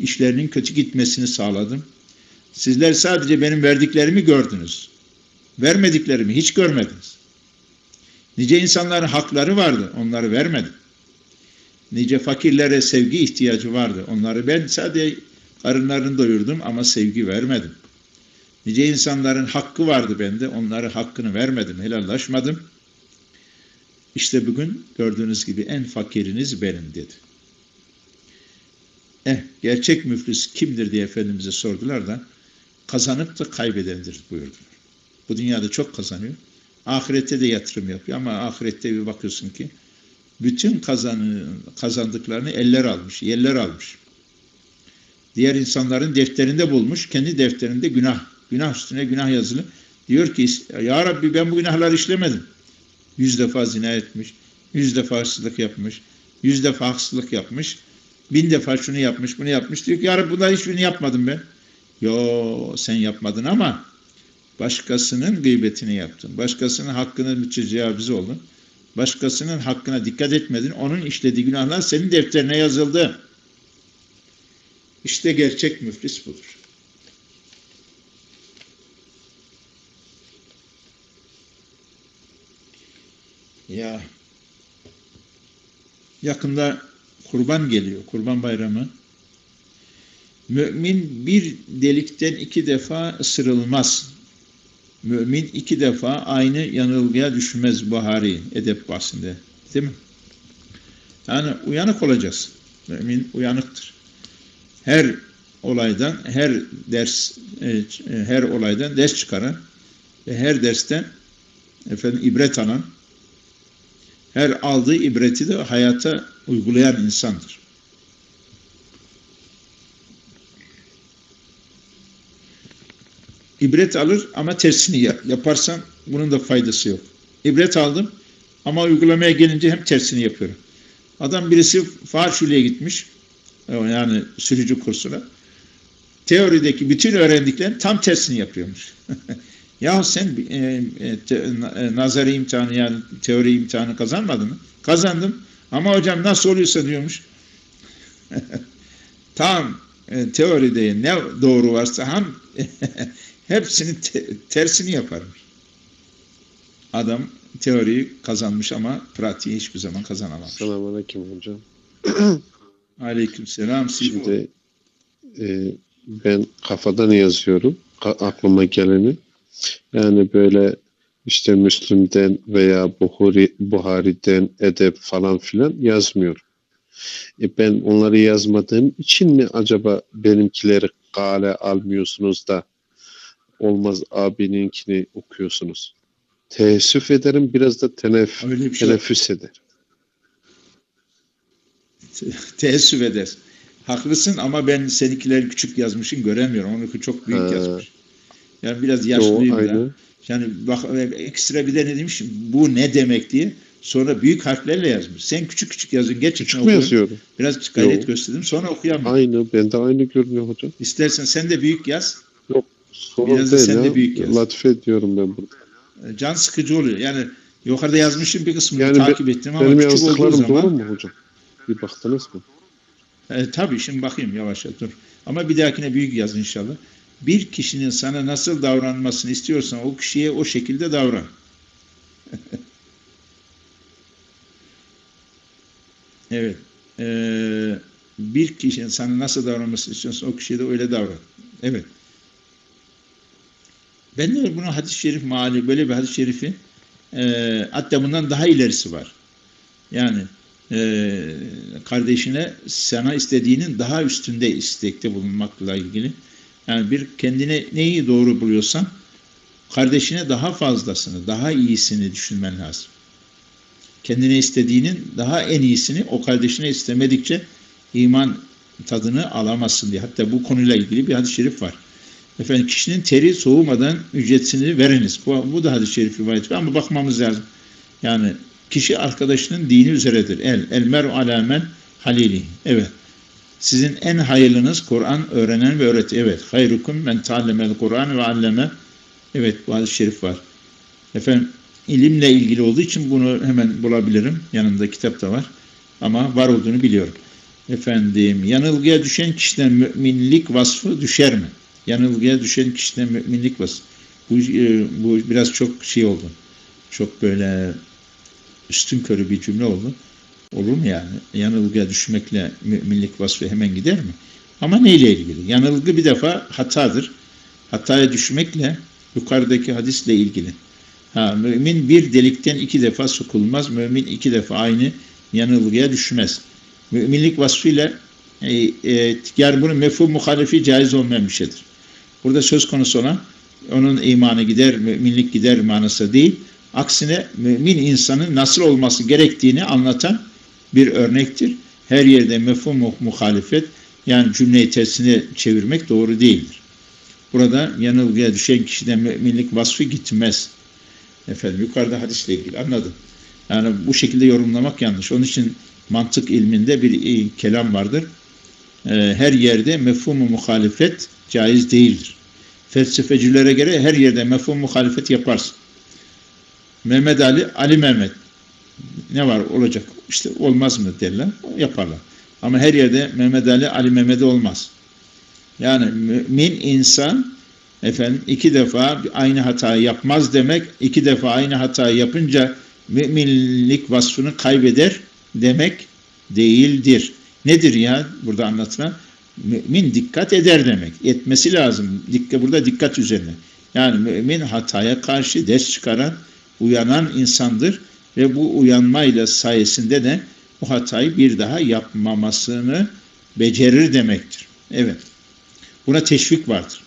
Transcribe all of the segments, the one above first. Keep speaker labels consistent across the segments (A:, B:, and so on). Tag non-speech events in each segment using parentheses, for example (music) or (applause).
A: işlerinin kötü gitmesini sağladım. Sizler sadece benim verdiklerimi gördünüz. Vermediklerimi hiç görmediniz. Nice insanların hakları vardı, onları vermedim. Nice fakirlere sevgi ihtiyacı vardı, onları ben sadece karınlarını doyurdum ama sevgi vermedim. Nice insanların hakkı vardı bende, onları hakkını vermedim, helallaşmadım. İşte bugün gördüğünüz gibi en fakiriniz benim dedi. Eh, gerçek müflis kimdir diye Efendimiz'e sordular da kazanıp da kaybedendir buyurdular. Bu dünyada çok kazanıyor. Ahirette de yatırım yapıyor ama ahirette bir bakıyorsun ki bütün kazanı, kazandıklarını eller almış, yerler almış. Diğer insanların defterinde bulmuş, kendi defterinde günah, günah üstüne günah yazılı. Diyor ki, Ya Rabbi ben bu günahları işlemedim. Yüz defa zina etmiş, yüz defa hırsızlık yapmış, yüz defa haksızlık yapmış, bin defa şunu yapmış, bunu yapmış. Diyor ki, Ya Rabbi bunları hiçbirini yapmadım ben. Yo sen yapmadın ama başkasının gıybetini yaptın. Başkasının hakkını mütecavüz oldun. Başkasının hakkına dikkat etmedin. Onun işlediği günahlar senin defterine yazıldı. İşte gerçek müflis budur. Ya yakında kurban geliyor. Kurban bayramı. Mümin bir delikten iki defa ısırılmaz. Mümin iki defa aynı yanılgıya düşmez Buhari edep bahsinde. Değil mi? Yani uyanık olacağız. Mümin uyanıktır. Her olaydan, her ders, e, her olaydan ders çıkaran ve her dersten efendim ibret alan, her aldığı ibreti de hayata uygulayan insandır. İbret alır ama tersini yaparsan bunun da faydası yok. İbret aldım ama uygulamaya gelince hem tersini yapıyorum. Adam birisi Farşuli'ye gitmiş yani sürücü kursuna. Teorideki bütün öğrendiklerini tam tersini yapıyormuş. (laughs) ya sen e, e, te, e, nazari imtihanı yani teori imtihanı kazanmadın mı? Kazandım ama hocam nasıl oluyorsa diyormuş. (laughs) tam e, teoride ne doğru varsa hem (laughs) hepsinin te tersini yaparmış. Adam teoriyi kazanmış ama pratiği hiçbir zaman kazanamamış.
B: Selamünaleyküm hocam. (clears throat)
A: Aleyküm selam.
B: Şimdi e, ben kafadan yazıyorum aklıma geleni. Yani böyle işte Müslüm'den veya Buhari, Buhari'den edep falan filan yazmıyorum. E ben onları yazmadığım için mi acaba benimkileri kale almıyorsunuz da olmaz abininkini okuyorsunuz? Teessüf ederim biraz da tenef, şey teneffüs eder. (laughs)
A: Teessüf eder. Haklısın ama ben seninkileri küçük yazmışım göremiyorum. Onunki çok büyük ha. yazmış. Yani biraz yaşlıyım Yo, da. Yani bak ekstra bir de ne demiş? Bu ne demek diye. Sonra büyük harflerle yazmış. Sen küçük küçük yazın. Gerçekten
B: küçük mü yazıyorum?
A: Biraz gayret Yo. gösterdim. Sonra okuyamıyorum.
B: Aynı. Ben de aynı görünüyor hocam.
A: İstersen sen de büyük yaz.
B: Yok. Sorun Biraz da sen ya. de büyük yaz. Latife ediyorum ben burada.
A: E, can sıkıcı oluyor. Yani yukarıda yazmışım bir kısmını yani takip be, ettim ama
B: benim küçük olduğu zaman. doğru mu hocam? Bir baktınız mı?
A: E, tabii şimdi bakayım yavaş dur. Ama bir dahakine büyük yaz inşallah. Bir kişinin sana nasıl davranmasını istiyorsan o kişiye o şekilde davran. (laughs) evet. Ee, bir kişinin sana nasıl davranmasını istiyorsan o kişiye de öyle davran. Evet. Ben de bunu hadis-i şerif mali böyle bir hadis-i şerifi e, hatta bundan daha ilerisi var. Yani e, kardeşine sana istediğinin daha üstünde istekte bulunmakla ilgili. Yani bir kendine neyi doğru buluyorsan kardeşine daha fazlasını, daha iyisini düşünmen lazım. Kendine istediğinin daha en iyisini o kardeşine istemedikçe iman tadını alamazsın diye. Hatta bu konuyla ilgili bir hadis-i şerif var. Efendim kişinin teri soğumadan ücretini veriniz. Bu, bu da hadis-i şerif rivayeti ama bakmamız lazım. Yani kişi arkadaşının dini üzeredir. El, el mer'u alamen halili. Evet. Sizin en hayırlınız Kur'an öğrenen ve öğreti. Evet. Hayrukum men ta'allemel Kur'an ve alleme. Evet bu hadis-i şerif var. Efendim ilimle ilgili olduğu için bunu hemen bulabilirim. Yanımda kitap da var. Ama var olduğunu biliyorum. efendim yanılgıya düşen kişiden müminlik vasfı düşer mi? Yanılgıya düşen kişiden müminlik vasfı. Bu, e, bu biraz çok şey oldu. Çok böyle üstün körü bir cümle oldu. Olur mu yani? Yanılgıya düşmekle müminlik vasfı hemen gider mi? Ama neyle ilgili? Yanılgı bir defa hatadır. Hataya düşmekle yukarıdaki hadisle ilgili. Ha, mümin bir delikten iki defa sokulmaz. Mümin iki defa aynı yanılgıya düşmez. Müminlik vasfıyla e, e, yani bunun mefhum muhalifi caiz olmayan bir şeydir. Burada söz konusu olan onun imanı gider, müminlik gider manası değil. Aksine mümin insanın nasıl olması gerektiğini anlatan bir örnektir. Her yerde mefhum muhalefet yani cümleyi tersine çevirmek doğru değildir. Burada yanılgıya düşen kişiden müminlik vasfı gitmez. Efendim yukarıda hadisle ilgili anladım. Yani bu şekilde yorumlamak yanlış. Onun için mantık ilminde bir kelam vardır. Ee, her yerde mefhumu muhalefet caiz değildir. Felsefecilere göre her yerde mefhum muhalefet yaparsın. Mehmet Ali, Ali Mehmet. Ne var olacak? İşte olmaz mı derler. Yaparlar. Ama her yerde Mehmet Ali, Ali Mehmet olmaz. Yani mümin insan efendim iki defa aynı hatayı yapmaz demek, iki defa aynı hatayı yapınca müminlik vasfını kaybeder demek değildir. Nedir ya burada anlatılan? Mümin dikkat eder demek. Etmesi lazım. Dikkat, burada dikkat üzerine. Yani mümin hataya karşı ders çıkaran, uyanan insandır ve bu uyanmayla sayesinde de bu hatayı bir daha yapmamasını becerir demektir. Evet. Buna teşvik vardır.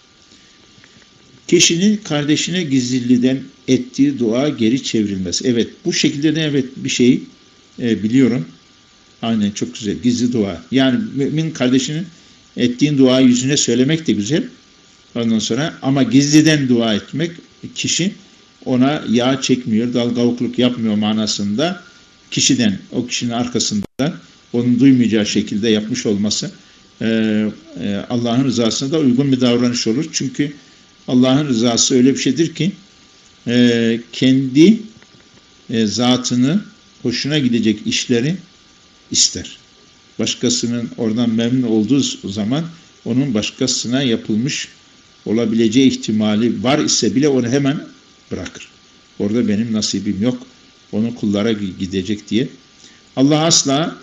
A: Kişinin kardeşine gizliden ettiği dua geri çevrilmesi. Evet bu şekilde de evet bir şey e, biliyorum. Aynen çok güzel. Gizli dua. Yani mümin kardeşinin ettiğin dua yüzüne söylemek de güzel. Ondan sonra ama gizliden dua etmek kişi ona yağ çekmiyor, dalgavukluk yapmıyor manasında kişiden, o kişinin arkasında onun duymayacağı şekilde yapmış olması e, e, Allah'ın rızasına da uygun bir davranış olur. Çünkü Allah'ın rızası öyle bir şeydir ki e, kendi e, zatını hoşuna gidecek işleri ister. Başkasının oradan memnun olduğu zaman onun başkasına yapılmış olabileceği ihtimali var ise bile onu hemen bırakır. Orada benim nasibim yok. Onun kullara gidecek diye. Allah asla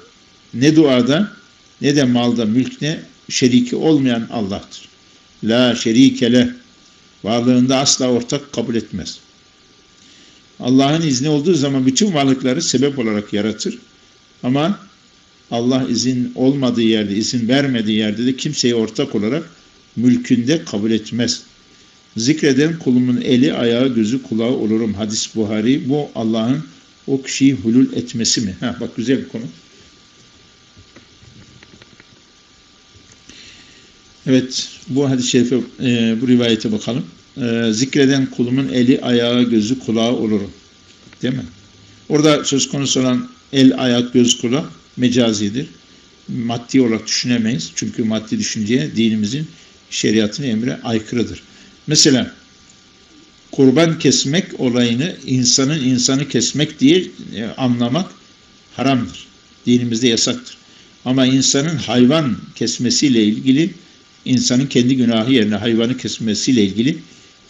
A: ne duada ne de malda mülkne şeriki olmayan Allah'tır. La şerikele varlığında asla ortak kabul etmez. Allah'ın izni olduğu zaman bütün varlıkları sebep olarak yaratır. Ama Allah izin olmadığı yerde, izin vermediği yerde de kimseyi ortak olarak mülkünde kabul etmez. Zikreden kulumun eli, ayağı, gözü, kulağı olurum. Hadis Buhari. Bu Allah'ın o kişiyi hulul etmesi mi? Ha, bak güzel bir konu. Evet, bu hadis-i şerife, e, bu rivayete bakalım. E, zikreden kulumun eli, ayağı, gözü, kulağı olurum. Değil mi? Orada söz konusu olan el, ayak, göz, kulak mecazidir. Maddi olarak düşünemeyiz. Çünkü maddi düşünceye dinimizin şeriatın emri aykırıdır. Mesela kurban kesmek olayını insanın insanı kesmek diye e, anlamak haramdır. Dinimizde yasaktır. Ama insanın hayvan kesmesiyle ilgili insanın kendi günahı yerine hayvanı kesmesiyle ilgili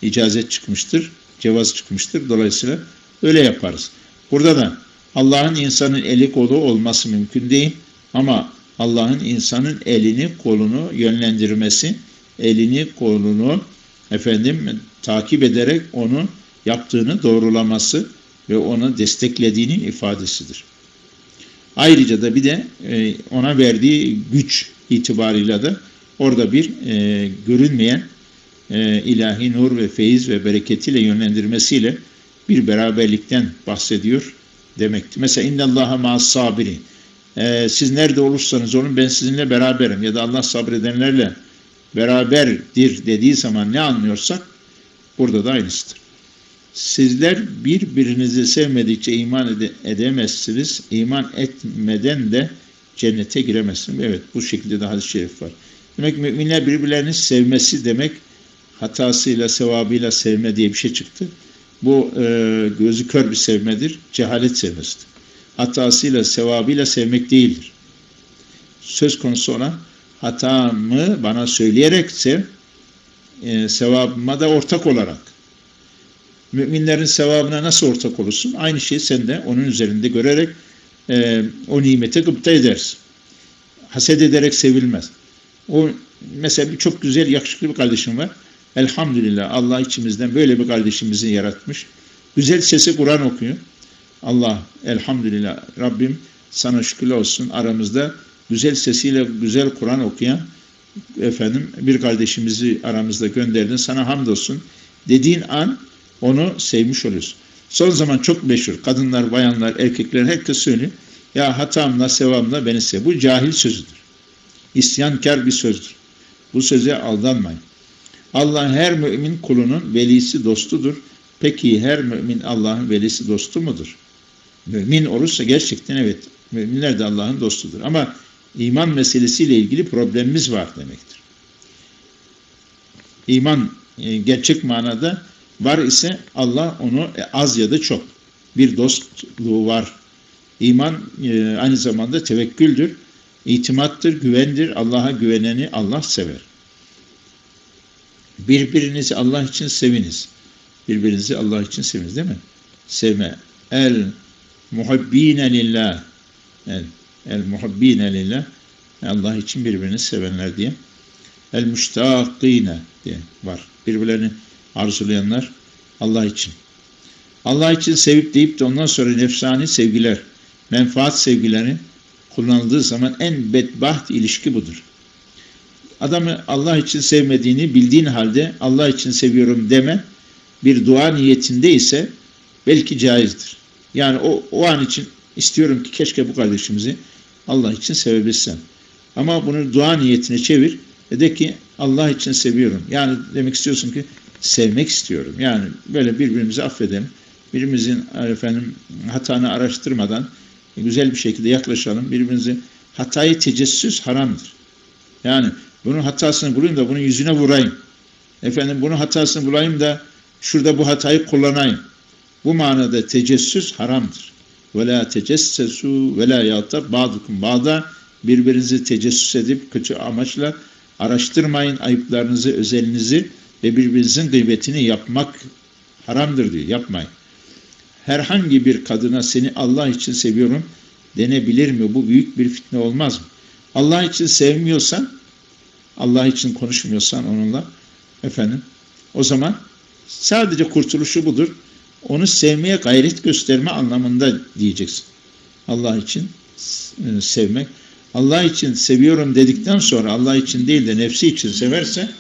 A: icazet çıkmıştır, cevaz çıkmıştır. Dolayısıyla öyle yaparız. Burada da Allah'ın insanın eli kolu olması mümkün değil ama Allah'ın insanın elini kolunu yönlendirmesi, elini kolunu efendim takip ederek onu yaptığını doğrulaması ve onu desteklediğinin ifadesidir. Ayrıca da bir de e, ona verdiği güç itibarıyla da orada bir e, görünmeyen e, ilahi nur ve feyiz ve bereketiyle yönlendirmesiyle bir beraberlikten bahsediyor demekti. Mesela innallaha ma'as sabiri. Ee, siz nerede olursanız olun ben sizinle beraberim ya da Allah sabredenlerle beraberdir dediği zaman ne anlıyorsak burada da aynısıdır. Sizler birbirinizi sevmedikçe iman ede edemezsiniz. İman etmeden de cennete giremezsiniz. Evet bu şekilde de hadis-i şerif var. Demek müminler birbirlerini sevmesi demek hatasıyla, sevabıyla sevme diye bir şey çıktı. Bu e, gözü kör bir sevmedir, cehalet sevmesidir. Hatasıyla, sevabıyla sevmek değildir. söz konusu olan hatamı bana söyleyerekse e, sevabıma da ortak olarak. Müminlerin sevabına nasıl ortak olursun? Aynı şeyi sen de onun üzerinde görerek e, o nimete gıpta edersin. Haset ederek sevilmez. O mesela bir çok güzel, yakışıklı bir kardeşim var. Elhamdülillah Allah içimizden böyle bir kardeşimizi yaratmış. Güzel sesi Kur'an okuyor. Allah elhamdülillah Rabbim sana şükürler olsun aramızda güzel sesiyle güzel Kur'an okuyan efendim bir kardeşimizi aramızda gönderdin. Sana hamdolsun dediğin an onu sevmiş oluyorsun. Son zaman çok meşhur. Kadınlar, bayanlar, erkekler herkes söylüyor. Ya hatamla, sevamla beni sev. Bu cahil sözüdür. İsyankar bir sözdür. Bu söze aldanmayın. Allah her mümin kulunun velisi dostudur. Peki her mümin Allah'ın velisi dostu mudur? Mümin olursa gerçekten evet. Müminler de Allah'ın dostudur. Ama iman meselesiyle ilgili problemimiz var demektir. İman e, gerçek manada var ise Allah onu e, az ya da çok bir dostluğu var. İman e, aynı zamanda tevekküldür, itimattır, güvendir. Allah'a güveneni Allah sever. Birbirinizi Allah için seviniz. Birbirinizi Allah için seviniz değil mi? Sevme. El muhabbine lillah. El, el muhabbine lillah. Allah için birbirini sevenler diye. El müştakine diye var. Birbirlerini arzulayanlar Allah için. Allah için sevip deyip de ondan sonra nefsani sevgiler, menfaat sevgileri kullanıldığı zaman en bedbaht ilişki budur. Adamı Allah için sevmediğini bildiğin halde Allah için seviyorum deme bir dua niyetinde ise belki caizdir. Yani o, o an için istiyorum ki keşke bu kardeşimizi Allah için sevebilsem. Ama bunu dua niyetine çevir ve de ki Allah için seviyorum. Yani demek istiyorsun ki sevmek istiyorum. Yani böyle birbirimizi affedelim. Birbirimizin efendim hatanı araştırmadan güzel bir şekilde yaklaşalım. Birbirimizi hatayı tecessüs haramdır. Yani bunun hatasını bulayım da bunun yüzüne vurayım. Efendim bunun hatasını bulayım da şurada bu hatayı kullanayım. Bu manada tecessüs haramdır. Ve la tecessesu ve la yatab ba'dukum ba'da birbirinizi tecessüs edip kötü amaçla araştırmayın ayıplarınızı, özelinizi ve birbirinizin gıybetini yapmak haramdır diyor. Yapmayın. Herhangi bir kadına seni Allah için seviyorum denebilir mi? Bu büyük bir fitne olmaz mı? Allah için sevmiyorsan, Allah için konuşmuyorsan onunla efendim o zaman sadece kurtuluşu budur. Onu sevmeye gayret gösterme anlamında diyeceksin. Allah için e, sevmek. Allah için seviyorum dedikten sonra Allah için değil de nefsi için severse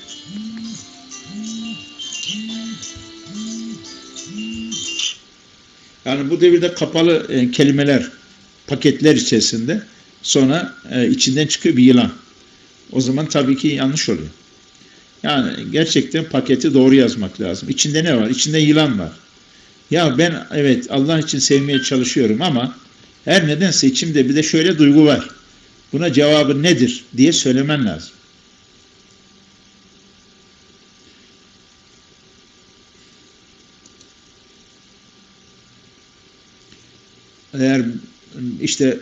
A: Yani bu devirde kapalı e, kelimeler, paketler içerisinde sonra e, içinden çıkıyor bir yılan. O zaman tabii ki yanlış oluyor. Yani gerçekten paketi doğru yazmak lazım. İçinde ne var? İçinde yılan var. Ya ben evet Allah için sevmeye çalışıyorum ama her nedense içimde bir de şöyle duygu var. Buna cevabı nedir diye söylemen lazım. eğer işte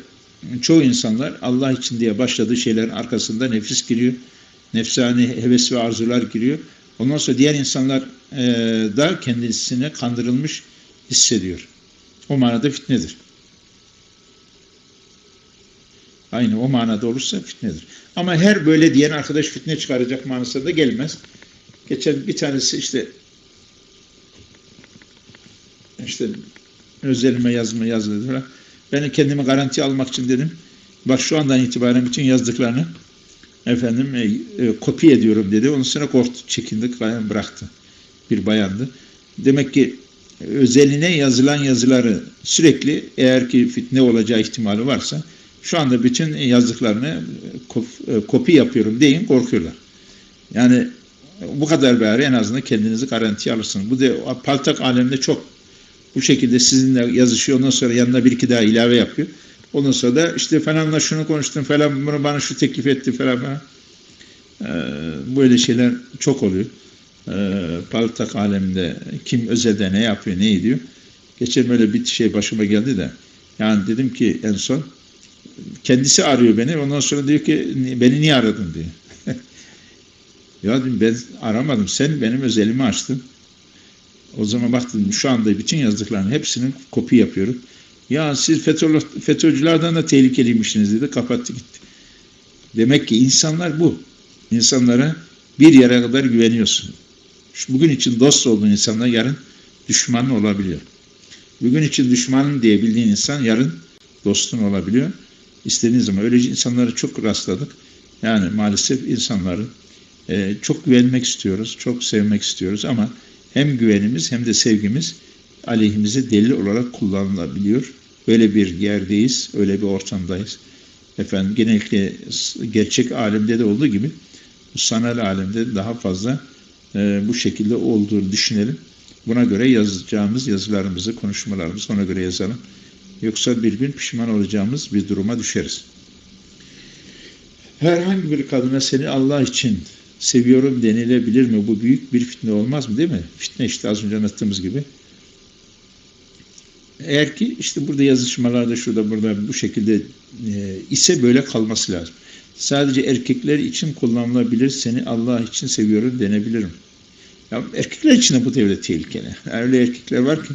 A: çoğu insanlar Allah için diye başladığı şeylerin arkasında nefis giriyor. Nefsani heves ve arzular giriyor. Ondan sonra diğer insanlar da kendisine kandırılmış hissediyor. O manada fitnedir. Aynı o manada olursa fitnedir. Ama her böyle diyen arkadaş fitne çıkaracak manasına da gelmez. Geçen bir tanesi işte işte özelime yazma yazdı falan. Ben kendimi garanti almak için dedim. Bak şu andan itibaren bütün yazdıklarını efendim e, e, kopya ediyorum dedi. Onun sonra korktu, çekindi, bıraktı. Bir bayandı. Demek ki özeline yazılan yazıları sürekli eğer ki fitne olacağı ihtimali varsa şu anda bütün yazdıklarını e, kopya yapıyorum deyin korkuyorlar. Yani bu kadar bari en azından kendinizi garantiye alırsınız. Bu da paltak aleminde çok bu şekilde sizinle yazışıyor. Ondan sonra yanına bir iki daha ilave yapıyor. Ondan sonra da işte falanla şunu konuştum falan bunu bana şu teklif etti falan falan. Ee, böyle şeyler çok oluyor. Ee, paltak aleminde kim özelde ne yapıyor ne ediyor. Geçen böyle bir şey başıma geldi de yani dedim ki en son Kendisi arıyor beni. Ondan sonra diyor ki beni niye aradın diyor. (laughs) ya dedim ben aramadım. Sen benim özelimi açtın. O zaman baktım şu anda bütün yazdıklarının hepsinin kopi yapıyorum. Ya siz FETÖ, FETÖ'cülerden de tehlikeliymişsiniz dedi. Kapattı gitti. Demek ki insanlar bu. İnsanlara bir yere kadar güveniyorsun. Bugün için dost olduğun insanlar yarın düşmanın olabiliyor. Bugün için düşmanın diye bildiğin insan yarın dostun olabiliyor. İstediğin zaman öyle insanlara çok rastladık. Yani maalesef insanları e, çok güvenmek istiyoruz, çok sevmek istiyoruz ama hem güvenimiz hem de sevgimiz aleyhimize delil olarak kullanılabiliyor. Öyle bir yerdeyiz, öyle bir ortamdayız. Efendim genellikle gerçek alemde de olduğu gibi sanal alemde daha fazla e, bu şekilde olduğunu düşünelim. Buna göre yazacağımız yazılarımızı, konuşmalarımızı ona göre yazalım. Yoksa bir gün pişman olacağımız bir duruma düşeriz. Herhangi bir kadına seni Allah için seviyorum denilebilir mi? Bu büyük bir fitne olmaz mı değil mi? Fitne işte az önce anlattığımız gibi. Eğer ki işte burada yazışmalarda şurada burada bu şekilde e, ise böyle kalması lazım. Sadece erkekler için kullanılabilir. Seni Allah için seviyorum denebilirim. Ya erkekler için de bu devlet tehlikeli. Öyle erkekler var ki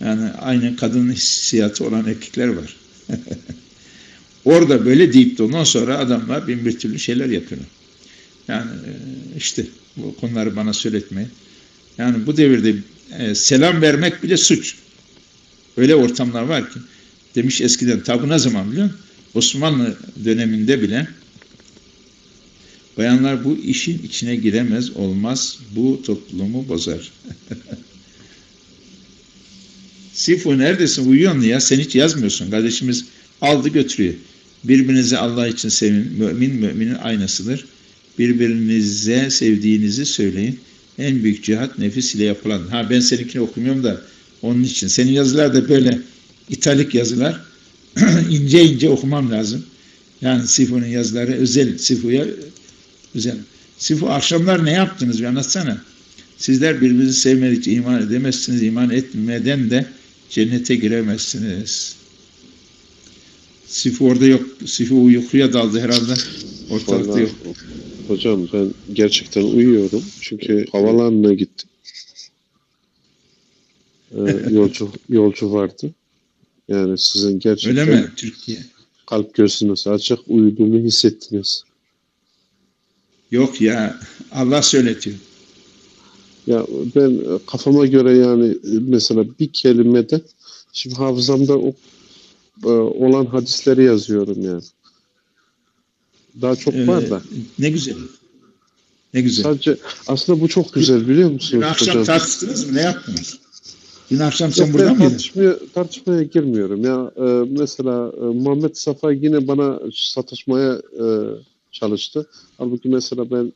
A: yani aynı kadının hissiyatı olan erkekler var. (laughs) Orada böyle deyip de ondan sonra adamlar bin bir türlü şeyler yapıyorlar. Yani e, işte bu konuları bana söyletmeyin. Yani bu devirde e, selam vermek bile suç. Öyle ortamlar var ki demiş eskiden tabi ne zaman biliyor musun? Osmanlı döneminde bile bayanlar bu işin içine giremez olmaz bu toplumu bozar. (laughs) Sifu neredesin uyuyorsun ya sen hiç yazmıyorsun kardeşimiz aldı götürüyor. Birbirinizi Allah için sevin mümin müminin aynasıdır. Birbirinize sevdiğinizi söyleyin. En büyük cihat nefis ile yapılan. Ha ben seninkini okumuyorum da onun için. Senin yazılar da böyle italik yazılar. (clears throat) ince ince okumam lazım. Yani Sifu'nun yazıları özel. Sifu'ya özel. Sifu akşamlar ne yaptınız bir anlatsana. Sizler birbirinizi sevmedikçe iman edemezsiniz. İman etmeden de cennete giremezsiniz. Sifu orada yok. Sifu uykuya daldı herhalde. Ortalıkta
B: Vallahi,
A: yok.
B: Hocam ben gerçekten uyuyorum. Çünkü havalanına gittim. Ee, yolcu yolcu vardı. Yani sizin gerçekten
A: Öyle mi? Türkiye.
B: kalp gözünüz açık uyuduğumu hissettiniz.
A: Yok ya. Allah söyletiyor.
B: Ya ben kafama göre yani mesela bir kelimede şimdi hafızamda o e, olan hadisleri yazıyorum yani. Daha çok
A: Ee,
B: var da.
A: ne güzel. Ne güzel.
B: Sadece aslında bu çok güzel biliyor
A: Dün
B: musunuz
A: akşam
B: hocam?
A: tartıştınız mı? Ne yaptınız? Dün akşam sen burada mıydın?
B: tartışmaya, tartışmaya girmiyorum. Ya e, mesela e, Muhammed Safa yine bana satışmaya e, çalıştı. Halbuki mesela ben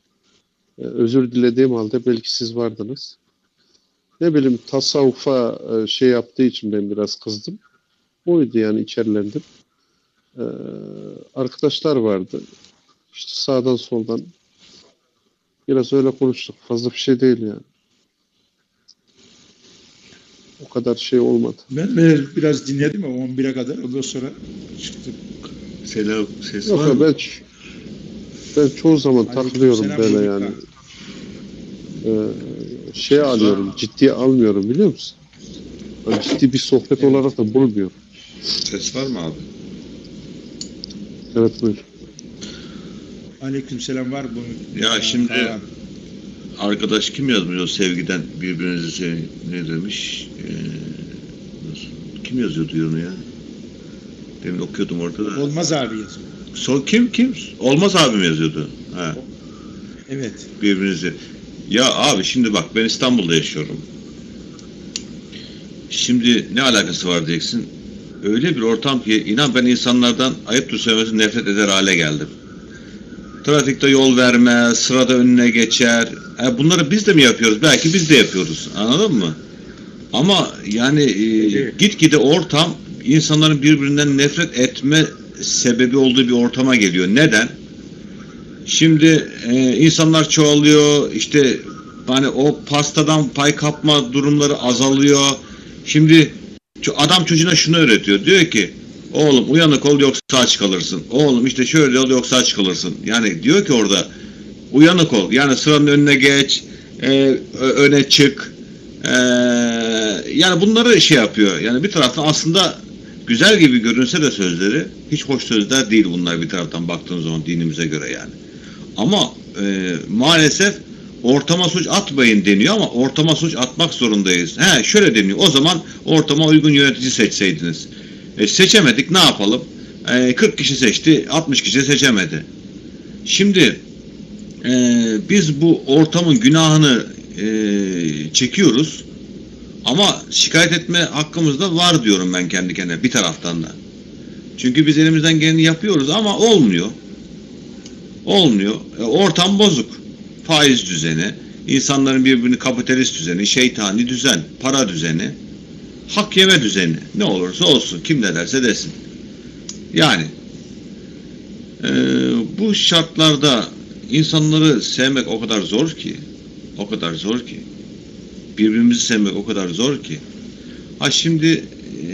B: e, özür dilediğim halde belki siz vardınız. Ne bileyim tasavvufa e, şey yaptığı için ben biraz kızdım. Oydu yani içerilendim. E, arkadaşlar vardı. İşte sağdan soldan biraz öyle konuştuk. Fazla bir şey değil yani. O kadar şey olmadı.
A: Ben de biraz dinledim ama 11'e kadar. Ondan sonra çıktım.
C: Selam, ses
B: Yok
C: var
B: ya
C: mı?
B: ben ben çoğu zaman
A: Aleyküm
B: takılıyorum böyle yani.
A: abi.
B: Ee, şey alıyorum, ciddiye almıyorum biliyor musun? Yani ciddi bir sohbet olarak da bulmuyorum.
C: Ses var mı abi?
B: Evet buyur.
A: Aleyküm selam var bunun.
C: Ya şimdi-
A: Kaan.
C: Arkadaş kim yazmış o sevgiden birbirinizi sevin ne demiş? Ee, nasıl- kim yazıyordu onu ya? Demin okuyordum orada da.
A: Olmaz abi yazıyor.
C: Sol kim kim? Olmaz abim yazıyordu. Ha,
A: Evet.
C: birbirinizi. Ya abi şimdi bak ben İstanbul'da yaşıyorum. Şimdi ne alakası var diyeceksin. Öyle bir ortam ki inan ben insanlardan ayıptır söylemesi nefret eder hale geldim. Trafikte yol verme, sırada önüne geçer. E bunları biz de mi yapıyoruz? Belki biz de yapıyoruz. Anladın mı? Ama yani e, gitgide ortam insanların birbirinden nefret etme sebebi olduğu bir ortama geliyor. Neden? Şimdi e, insanlar çoğalıyor. işte hani o pastadan pay kapma durumları azalıyor. Şimdi adam çocuğuna şunu öğretiyor. Diyor ki Oğlum uyanık ol yoksa aç kalırsın. Oğlum işte şöyle ol yoksa aç kalırsın. Yani diyor ki orada uyanık ol. Yani sıranın önüne geç, e, öne çık. E, yani bunları şey yapıyor. Yani bir taraftan aslında güzel gibi görünse de sözleri hiç hoş sözler değil bunlar bir taraftan baktığın zaman dinimize göre yani. Ama e, maalesef ortama suç atmayın deniyor ama ortama suç atmak zorundayız. He şöyle deniyor. O zaman ortama uygun yönetici seçseydiniz. E, seçemedik ne yapalım? E, 40 kişi seçti, 60 kişi seçemedi. Şimdi e, biz bu ortamın günahını e, çekiyoruz. Ama şikayet etme hakkımız da var diyorum ben kendi kendime bir taraftan da. Çünkü biz elimizden geleni yapıyoruz ama olmuyor. Olmuyor. E, ortam bozuk. Faiz düzeni, insanların birbirini kapitalist düzeni, şeytani düzen, para düzeni, hak yeme düzeni. Ne olursa olsun, kim ne derse desin. Yani e, bu şartlarda insanları sevmek o kadar zor ki, o kadar zor ki, birbirimizi sevmek o kadar zor ki. Ha şimdi e,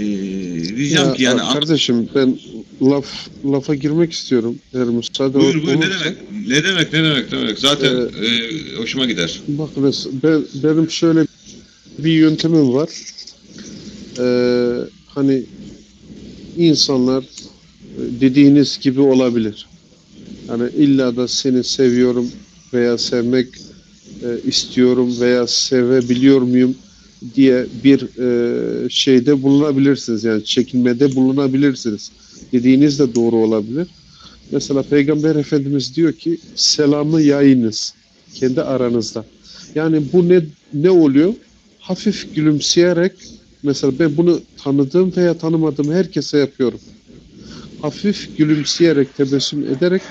C: diyeceğim
B: Ya,
C: ki yani
B: kardeşim ben laf lafa girmek istiyorum. Eğer müsaade
C: Buyur buyur ne
B: olursa.
C: demek? Ne demek ne demek ne demek? Zaten
B: Ee,
C: e, hoşuma gider.
B: Bak ben, benim şöyle bir yöntemim var. Ee, hani insanlar e, dediğiniz gibi olabilir. Hani illa da seni seviyorum veya sevmek e, istiyorum veya sevebiliyor muyum diye bir e, şeyde bulunabilirsiniz. Yani çekinmede bulunabilirsiniz. Dediğiniz de doğru olabilir. Mesela Peygamber Efendimiz diyor ki selamı yayınız kendi aranızda. Yani bu ne ne oluyor? Hafif gülümseyerek mesela ben bunu tanıdığım veya tanımadığım herkese yapıyorum. Hafif gülümseyerek, tebessüm ederek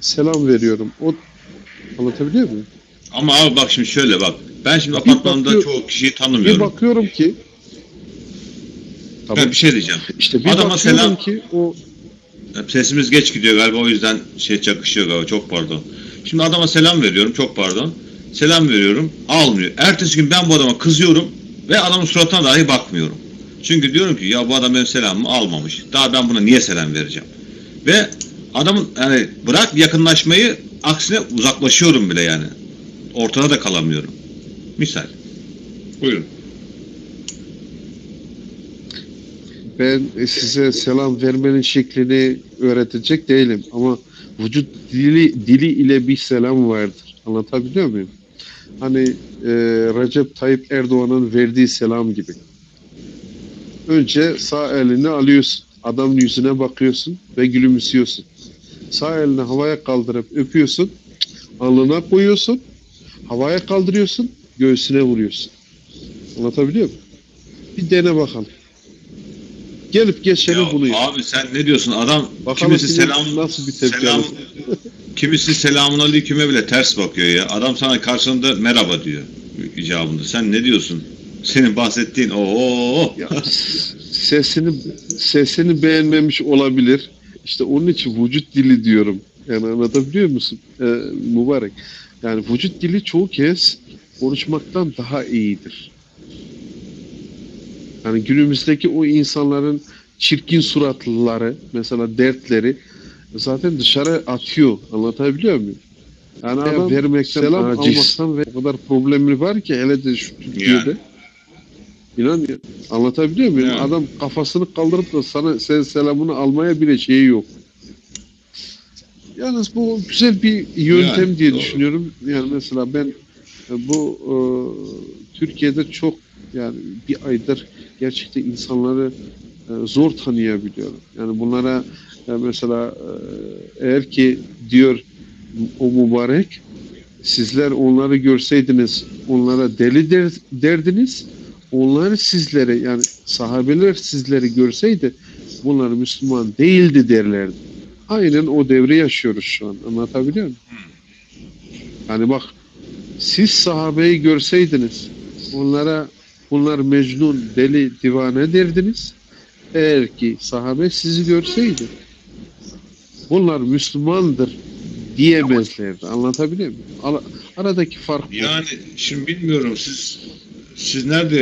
B: selam veriyorum. O anlatabiliyor muyum?
C: Ama abi bak şimdi şöyle bak. Ben şimdi
B: Bir bakıyor-
C: çoğu kişiyi
B: Bir
C: tanımıyorum.
B: bakıyorum ki
C: Ben bir şey diyeceğim.
B: işte bir
C: Adama selam-
B: ki o
C: Sesimiz geç gidiyor galiba o yüzden şey çakışıyor galiba çok pardon. Şimdi adama selam veriyorum çok pardon. Selam veriyorum almıyor. Ertesi gün ben bu adama kızıyorum ve adamın suratına dahi bakmıyorum. Çünkü diyorum ki ya bu adam benim selamımı almamış. Daha ben buna niye selam vereceğim? Ve adamın yani bırak yakınlaşmayı aksine uzaklaşıyorum bile yani. Ortada da kalamıyorum. Misal. Buyurun.
B: ben size selam vermenin şeklini öğretecek değilim ama vücut dili dili ile bir selam vardır. Anlatabiliyor muyum? Hani e, Recep Tayyip Erdoğan'ın verdiği selam gibi. Önce sağ elini alıyorsun. Adamın yüzüne bakıyorsun ve gülümsüyorsun. Sağ elini havaya kaldırıp öpüyorsun. Alnına koyuyorsun. Havaya kaldırıyorsun. Göğsüne vuruyorsun. Anlatabiliyor muyum? Bir dene bakalım. Gelip geçeni
C: Ya
B: bunu
C: abi sen ne diyorsun? Adam
B: Bakalım
C: kimisi selam
B: nasıl bir tepki
C: selam? (laughs) kimisi selamun aleyküme bile ters bakıyor ya. Adam sana karşında merhaba diyor icabında. Sen ne diyorsun? Senin bahsettiğin o
B: Ya, sesini sesini beğenmemiş olabilir. İşte onun için vücut dili diyorum. Yani anlatabiliyor musun? Ee, mübarek. Yani vücut dili çoğu kez konuşmaktan daha iyidir. Yani günümüzdeki o insanların çirkin suratlıları, mesela dertleri zaten dışarı atıyor. Anlatabiliyor muyum? Yani adam vermekten, selam almaktan ve o kadar problemi var ki hele de şu Türkiye'de. İnan ya, anlatabiliyor muyum?
C: Yani.
B: Adam kafasını kaldırıp da sana sen selamını almaya bile şeyi yok. Yalnız bu güzel bir yöntem
C: Yani,
B: diye
C: doğru.
B: düşünüyorum. Yani mesela ben e, bu e, Türkiye'de çok yani bir aydır gerçekten insanları zor tanıyabiliyorum. Yani bunlara e, mesela e, eğer ki diyor o mübarek sizler onları görseydiniz onlara deli der, derdiniz. Onlar sizlere yani sahabeler sizleri görseydi bunlar Müslüman değildi derlerdi. Aynen o devri yaşıyoruz şu an. Anlatabiliyor muyum? Yani bak siz sahabeyi görseydiniz onlara bunlar mecnun, deli, divane derdiniz. Eğer ki sahabe sizi görseydi bunlar Müslümandır diyemezlerdi. Anlatabiliyor muyum? Ara- aradaki fark bu.
C: Yani şimdi bilmiyorum siz siz nerede